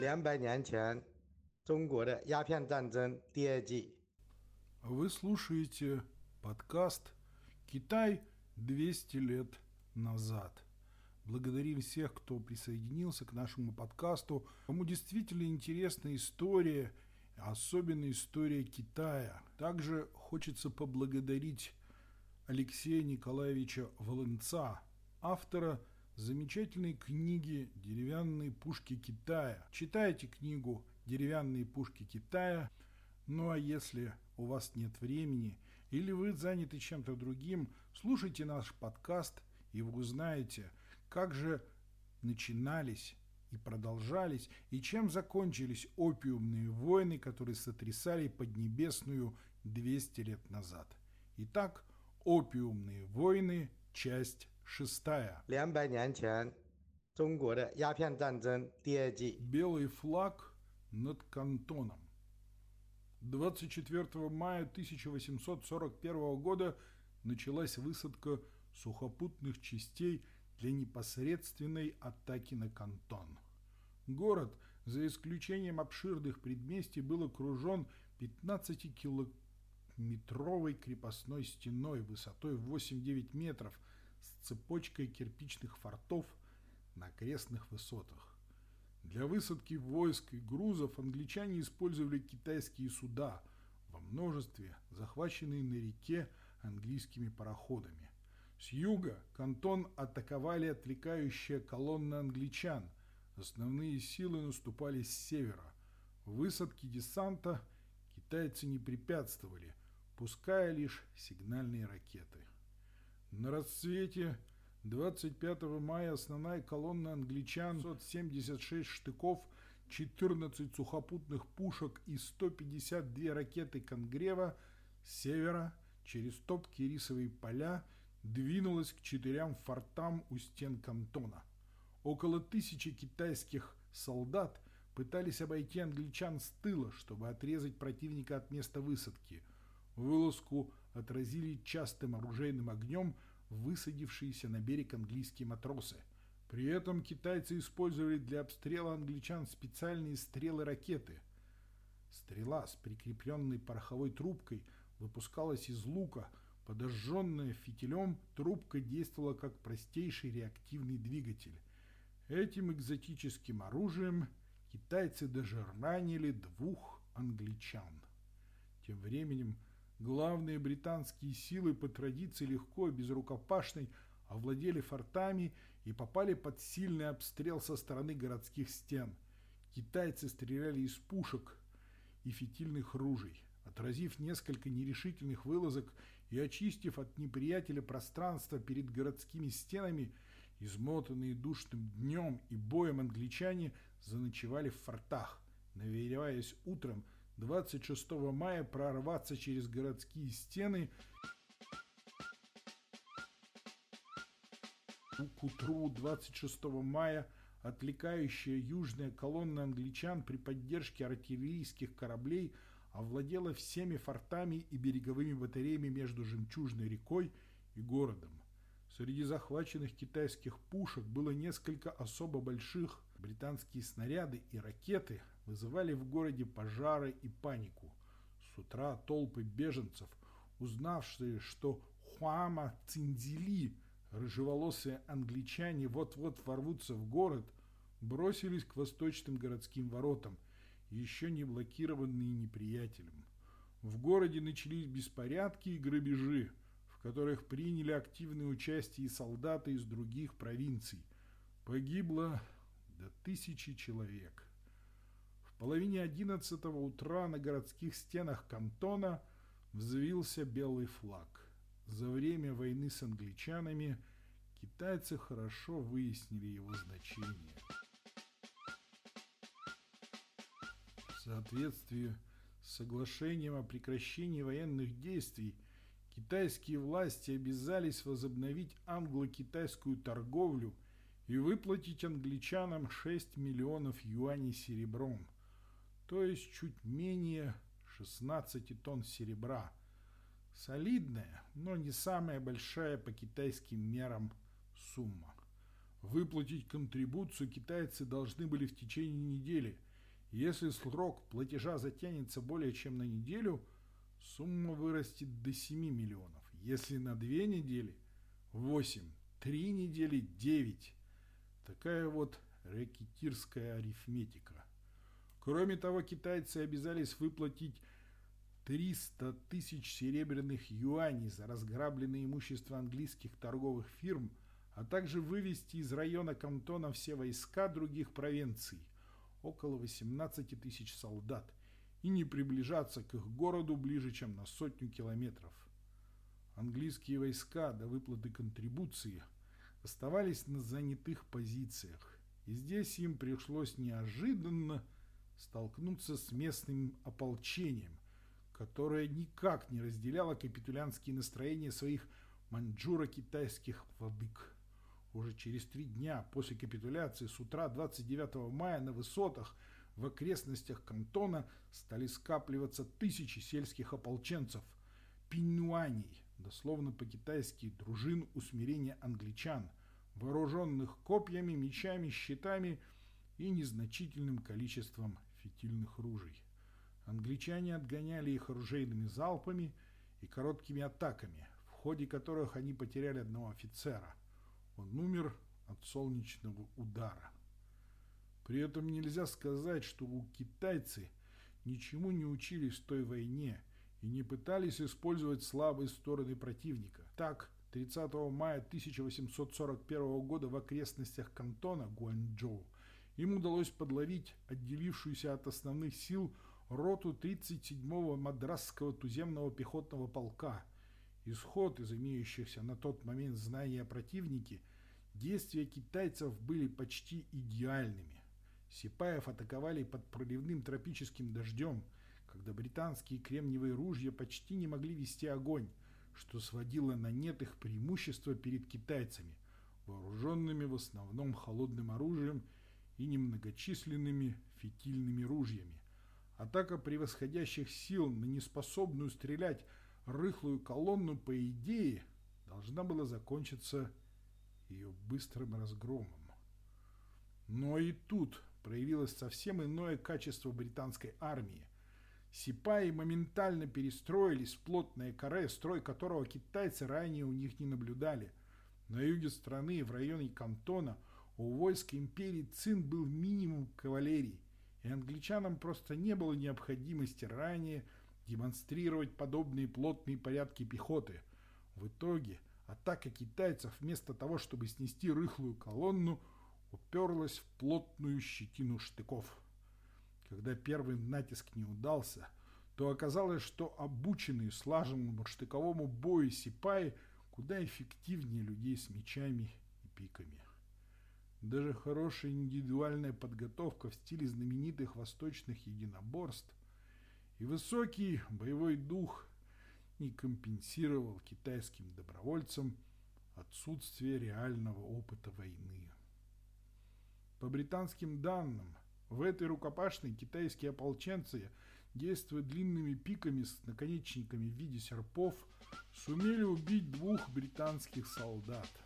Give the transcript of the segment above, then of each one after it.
两百年前中国的鸦片战争第二季。 Вы слушаете подкаст «Китай 200 лет назад». Благодарим всех, кто присоединился к нашему подкасту. Кому действительно интересна история, особенно история Китая. Также хочется поблагодарить Алексея Николаевича Волынца, автора замечательной книги «Деревянные пушки Китая». Читайте книгу «Деревянные пушки Китая». Ну а если у вас нет времени или вы заняты чем-то другим, слушайте наш подкаст, и вы узнаете, как же начинались и продолжались, и чем закончились опиумные войны, которые сотрясали Поднебесную 200 лет назад. Итак, опиумные войны, часть Шестая. Белый флаг над Кантоном. 24 мая 1841 года началась высадка сухопутных частей для непосредственной атаки на Кантон. Город, за исключением обширных предместий, был окружен 15-километровой крепостной стеной высотой в 8-9 метров – с цепочкой кирпичных фортов на окрестных высотах. Для высадки войск и грузов англичане использовали китайские суда во множестве, захваченные на реке английскими пароходами. С юга Кантон атаковали отвлекающая колонна англичан. Основные силы наступали с севера. Высадке десанта китайцы не препятствовали, пуская лишь сигнальные ракеты. На рассвете 25 мая основная колонна англичан 176 штыков, 14 сухопутных пушек и 152 ракеты Конгрева с севера через топкие рисовые поля двинулась к четырем фортам у стен Кантона. Около тысячи китайских солдат пытались обойти англичан с тыла, чтобы отрезать противника от места высадки. Вылазку отразили частым оружейным огнем высадившиеся на берег английские матросы. При этом китайцы использовали для обстрела англичан специальные стрелы-ракеты. Стрела с прикрепленной пороховой трубкой выпускалась из лука. Подожженная фитилем, трубка действовала как простейший реактивный двигатель. Этим экзотическим оружием китайцы даже ранили двух англичан. Тем временем Главные британские силы по традиции легко и безрукопашной овладели фортами и попали под сильный обстрел со стороны городских стен. Китайцы стреляли из пушек и фитильных ружей. Отразив несколько нерешительных вылазок и очистив от неприятеля пространство перед городскими стенами, измотанные душным днем и боем англичане заночевали в фортах, намереваясь утром 26 мая прорваться через городские стены. К утру 26 мая отвлекающая южная колонна англичан при поддержке артиллерийских кораблей овладела всеми фортами и береговыми батареями между Жемчужной рекой и городом. Среди захваченных китайских пушек было несколько особо больших. Британские снаряды и ракеты вызывали в городе пожары и панику. С утра толпы беженцев, узнавшие, что Хуама Цинзили, рыжеволосые англичане, вот-вот ворвутся в город, бросились к восточным городским воротам, еще не блокированные неприятелем. В городе начались беспорядки и грабежи в которых приняли активное участие и солдаты из других провинций. Погибло до тысячи человек. Половине одиннадцатого утра на городских стенах кантона взвился белый флаг. За время войны с англичанами китайцы хорошо выяснили его значение. В соответствии с соглашением о прекращении военных действий китайские власти обязались возобновить англо-китайскую торговлю и выплатить англичанам 6 миллионов юаней серебром, то есть чуть менее 16 тонн серебра. Солидная, но не самая большая по китайским мерам сумма. Выплатить контрибуцию китайцы должны были в течение недели, Если срок платежа затянется более чем на неделю, сумма вырастет до 7 миллионов. Если на две недели – 8, три недели – 9. Такая вот рэкетирская арифметика. Кроме того, китайцы обязались выплатить 300 тысяч серебряных юаней за разграбленное имущество английских торговых фирм, а также вывести из района Кантона все войска других провинций, около 18 тысяч солдат, и не приближаться к их городу ближе, чем на сотню километров. Английские войска до выплаты контрибуции оставались на занятых позициях, и здесь им пришлось неожиданно столкнуться с местным ополчением, которое никак не разделяло капитулянские настроения своих маньчжуро-китайских владык. Уже через три дня после капитуляции с утра 29 мая на высотах в окрестностях кантона стали скапливаться тысячи сельских ополченцев, пинюаней, дословно по-китайски дружин усмирения англичан, вооруженных копьями, мечами, щитами и незначительным количеством фитильных ружей. Англичане отгоняли их оружейными залпами и короткими атаками, в ходе которых они потеряли одного офицера. Он умер от солнечного удара. При этом нельзя сказать, что у китайцы ничему не учились в той войне и не пытались использовать слабые стороны противника. Так, 30 мая 1841 года в окрестностях кантона Гуанчжоу им удалось подловить отделившуюся от основных сил роту 37-го Мадрасского туземного пехотного полка. Исход из имеющихся на тот момент знаний о противнике, действия китайцев были почти идеальными. Сипаев атаковали под проливным тропическим дождем, когда британские кремниевые ружья почти не могли вести огонь, что сводило на нет их преимущество перед китайцами, вооруженными в основном холодным оружием и немногочисленными фитильными ружьями. Атака превосходящих сил на неспособную стрелять рыхлую колонну, по идее, должна была закончиться ее быстрым разгромом. Но и тут проявилось совсем иное качество британской армии. Сипаи моментально перестроились в плотное каре, строй которого китайцы ранее у них не наблюдали. На юге страны, в районе Кантона – у войск империи Цин был минимум кавалерии, и англичанам просто не было необходимости ранее демонстрировать подобные плотные порядки пехоты. В итоге атака китайцев вместо того, чтобы снести рыхлую колонну, уперлась в плотную щетину штыков. Когда первый натиск не удался, то оказалось, что обученные слаженному штыковому бою сипаи куда эффективнее людей с мечами и пиками. Даже хорошая индивидуальная подготовка в стиле знаменитых восточных единоборств и высокий боевой дух не компенсировал китайским добровольцам отсутствие реального опыта войны. По британским данным, в этой рукопашной китайские ополченцы, действуя длинными пиками с наконечниками в виде серпов, сумели убить двух британских солдат –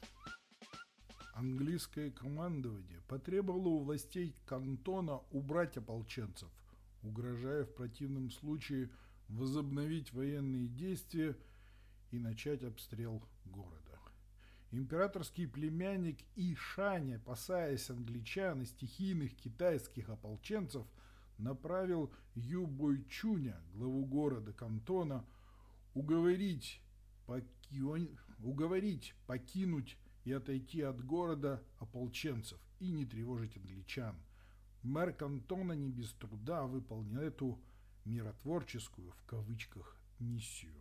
Английское командование потребовало у властей кантона убрать ополченцев, угрожая в противном случае возобновить военные действия и начать обстрел города. Императорский племянник Ишань, опасаясь англичан и стихийных китайских ополченцев, направил Ю Бойчуня, главу города Кантона, уговорить, поки... уговорить покинуть и отойти от города ополченцев и не тревожить англичан. Мэр Кантона не без труда выполнил эту «миротворческую» в кавычках миссию.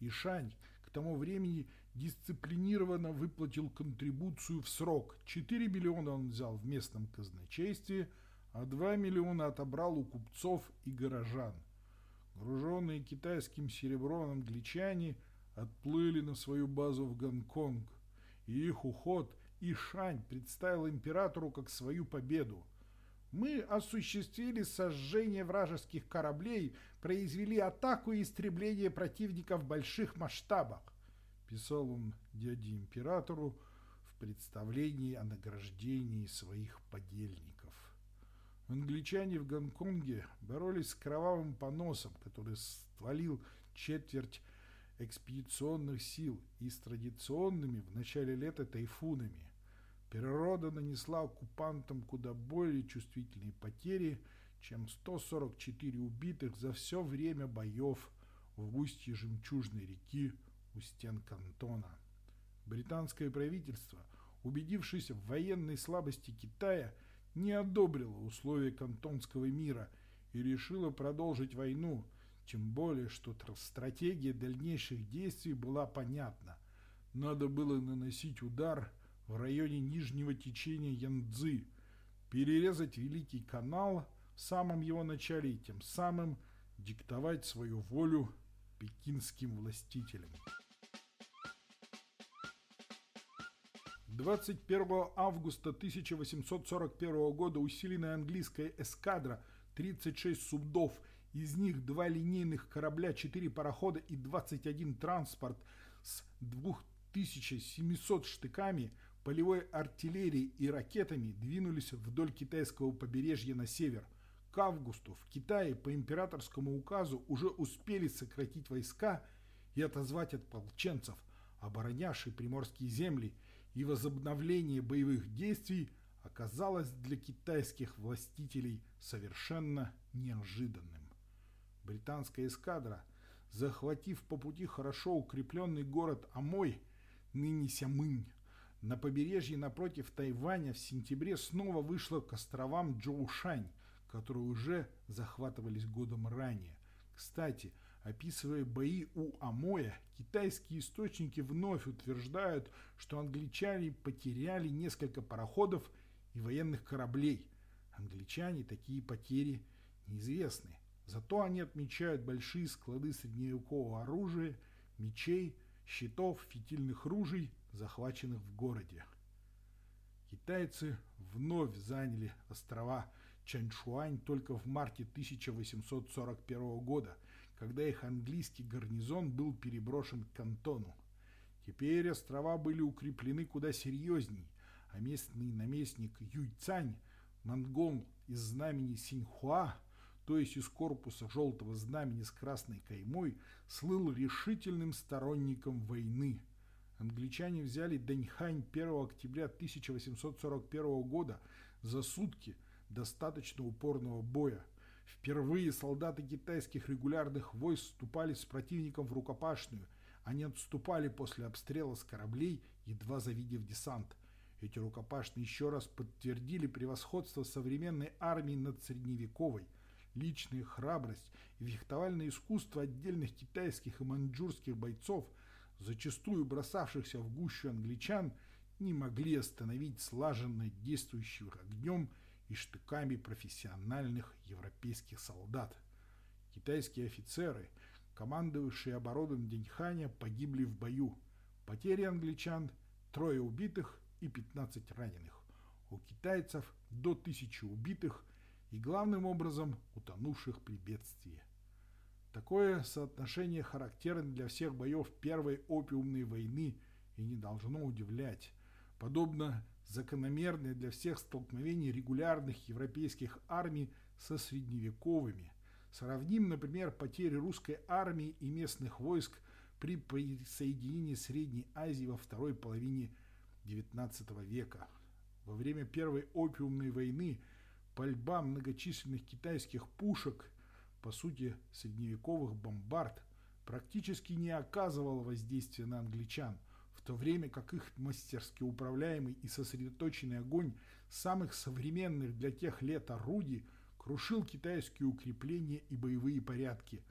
Ишань к тому времени дисциплинированно выплатил контрибуцию в срок. 4 миллиона он взял в местном казначействе, а 2 миллиона отобрал у купцов и горожан. Груженные китайским серебром англичане отплыли на свою базу в Гонконг и их уход Ишань представил императору как свою победу. Мы осуществили сожжение вражеских кораблей, произвели атаку и истребление противника в больших масштабах, писал он дяде императору в представлении о награждении своих подельников. Англичане в Гонконге боролись с кровавым поносом, который свалил четверть экспедиционных сил и с традиционными в начале лета тайфунами. Природа нанесла оккупантам куда более чувствительные потери, чем 144 убитых за все время боев в устье Жемчужной реки у стен Кантона. Британское правительство, убедившись в военной слабости Китая, не одобрило условия Кантонского мира и решило продолжить войну, тем более, что стратегия дальнейших действий была понятна. Надо было наносить удар в районе нижнего течения Янцзы, перерезать Великий канал в самом его начале и тем самым диктовать свою волю пекинским властителям. 21 августа 1841 года усиленная английская эскадра, 36 судов, из них два линейных корабля, 4 парохода и 21 транспорт с 2700 штыками, полевой артиллерией и ракетами двинулись вдоль китайского побережья на север. К августу в Китае по императорскому указу уже успели сократить войска и отозвать от ополченцев, оборонявшие приморские земли – и возобновление боевых действий оказалось для китайских властителей совершенно неожиданным. Британская эскадра, захватив по пути хорошо укрепленный город Амой, ныне Сямынь, на побережье напротив Тайваня в сентябре снова вышла к островам Джоушань, которые уже захватывались годом ранее. Кстати, Описывая бои у Амоя, китайские источники вновь утверждают, что англичане потеряли несколько пароходов и военных кораблей. Англичане такие потери неизвестны. Зато они отмечают большие склады средневекового оружия, мечей, щитов, фитильных ружей, захваченных в городе. Китайцы вновь заняли острова Чанчуань только в марте 1841 года – когда их английский гарнизон был переброшен к Кантону. Теперь острова были укреплены куда серьезней, а местный наместник Юйцань, монгол из знамени Синьхуа, то есть из корпуса желтого знамени с красной каймой, слыл решительным сторонником войны. Англичане взяли Даньхань 1 октября 1841 года за сутки достаточно упорного боя – Впервые солдаты китайских регулярных войск вступали с противником в рукопашную. Они отступали после обстрела с кораблей, едва завидев десант. Эти рукопашные еще раз подтвердили превосходство современной армии над средневековой. Личная храбрость и фехтовальное искусство отдельных китайских и маньчжурских бойцов, зачастую бросавшихся в гущу англичан, не могли остановить слаженно действующих огнем и штыками профессиональных европейских солдат. Китайские офицеры, командовавшие оборудом Деньханя, погибли в бою. Потери англичан – трое убитых и 15 раненых. У китайцев до тысячи убитых и главным образом утонувших при бедствии. Такое соотношение характерно для всех боев Первой опиумной войны и не должно удивлять. Подобно закономерное для всех столкновений регулярных европейских армий со средневековыми. Сравним, например, потери русской армии и местных войск при присоединении Средней Азии во второй половине XIX века. Во время Первой опиумной войны пальба многочисленных китайских пушек, по сути средневековых бомбард, практически не оказывала воздействия на англичан – то время как их мастерски управляемый и сосредоточенный огонь самых современных для тех лет орудий крушил китайские укрепления и боевые порядки.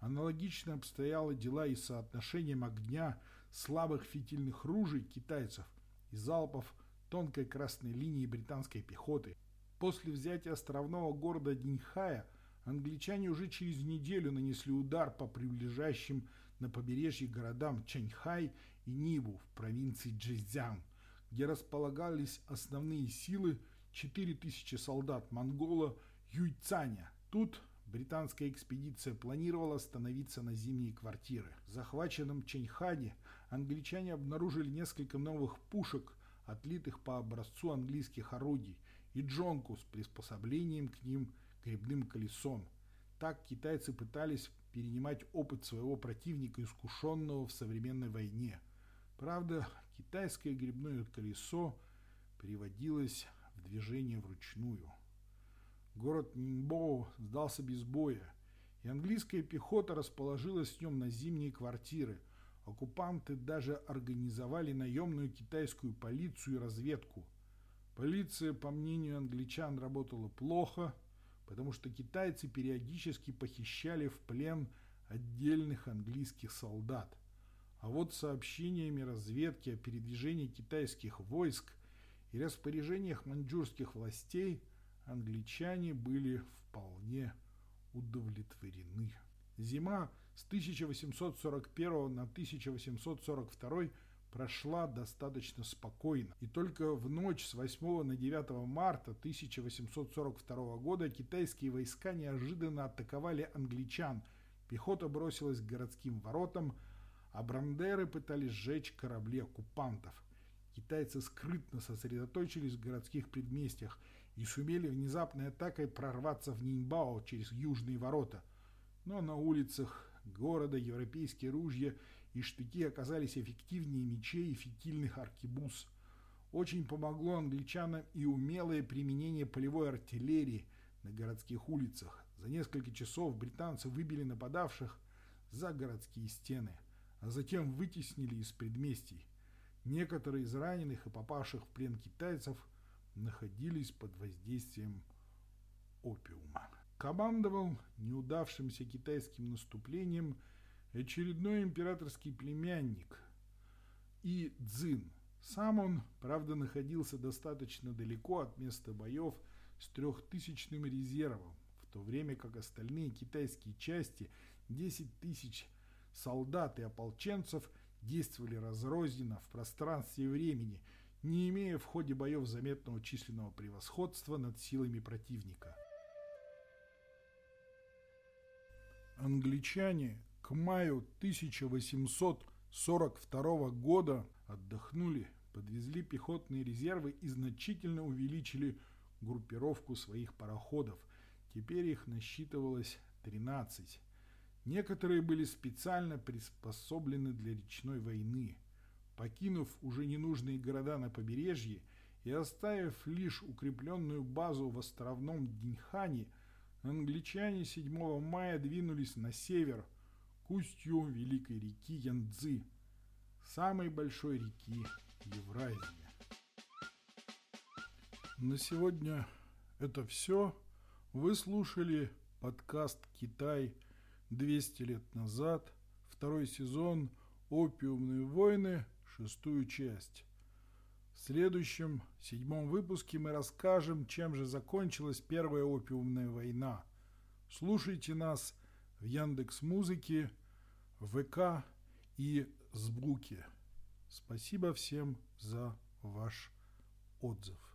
Аналогично обстояло дела и соотношением огня слабых фитильных ружей китайцев и залпов тонкой красной линии британской пехоты. После взятия островного города Диньхая англичане уже через неделю нанесли удар по приближающим на побережье городам Чаньхай и Нибу в провинции Джэцзян, где располагались основные силы 4000 солдат монгола Юйцаня. Тут британская экспедиция планировала остановиться на зимние квартиры. В захваченном Чаньхане англичане обнаружили несколько новых пушек, отлитых по образцу английских орудий, и джонку с приспособлением к ним грибным колесом. Так китайцы пытались перенимать опыт своего противника, искушенного в современной войне. Правда, китайское грибное колесо приводилось в движение вручную. Город Нинбоу сдался без боя, и английская пехота расположилась в нем на зимние квартиры. Оккупанты даже организовали наемную китайскую полицию и разведку. Полиция, по мнению англичан, работала плохо, потому что китайцы периодически похищали в плен отдельных английских солдат. А вот сообщениями разведки о передвижении китайских войск и распоряжениях маньчжурских властей – англичане были вполне удовлетворены. Зима с 1841 на 1842 прошла достаточно спокойно. И только в ночь с 8 на 9 марта 1842 года китайские войска неожиданно атаковали англичан. Пехота бросилась к городским воротам, а брандеры пытались сжечь корабли оккупантов. Китайцы скрытно сосредоточились в городских предместьях и сумели внезапной атакой прорваться в Ниньбао через южные ворота. Но на улицах города европейские ружья и штыки оказались эффективнее мечей и фитильных аркебуз. Очень помогло англичанам и умелое применение полевой артиллерии на городских улицах. За несколько часов британцы выбили нападавших за городские стены, а затем вытеснили из предместий. Некоторые из раненых и попавших в плен китайцев – находились под воздействием опиума. Командовал неудавшимся китайским наступлением очередной императорский племянник И Цзин. Сам он, правда, находился достаточно далеко от места боев с трехтысячным резервом, в то время как остальные китайские части, 10 тысяч солдат и ополченцев, действовали разрозненно в пространстве и времени – не имея в ходе боев заметного численного превосходства над силами противника. Англичане к маю 1842 года отдохнули, подвезли пехотные резервы и значительно увеличили группировку своих пароходов. Теперь их насчитывалось 13. Некоторые были специально приспособлены для речной войны – Покинув уже ненужные города на побережье и оставив лишь укрепленную базу в островном Диньхане, англичане 7 мая двинулись на север устью великой реки Янцзы, самой большой реки Евразии. На сегодня это все. Вы слушали подкаст «Китай 200 лет назад», второй сезон «Опиумные войны», шестую часть. В следующем, седьмом выпуске мы расскажем, чем же закончилась Первая опиумная война. Слушайте нас в Яндекс Музыке, ВК и Звуке. Спасибо всем за ваш отзыв.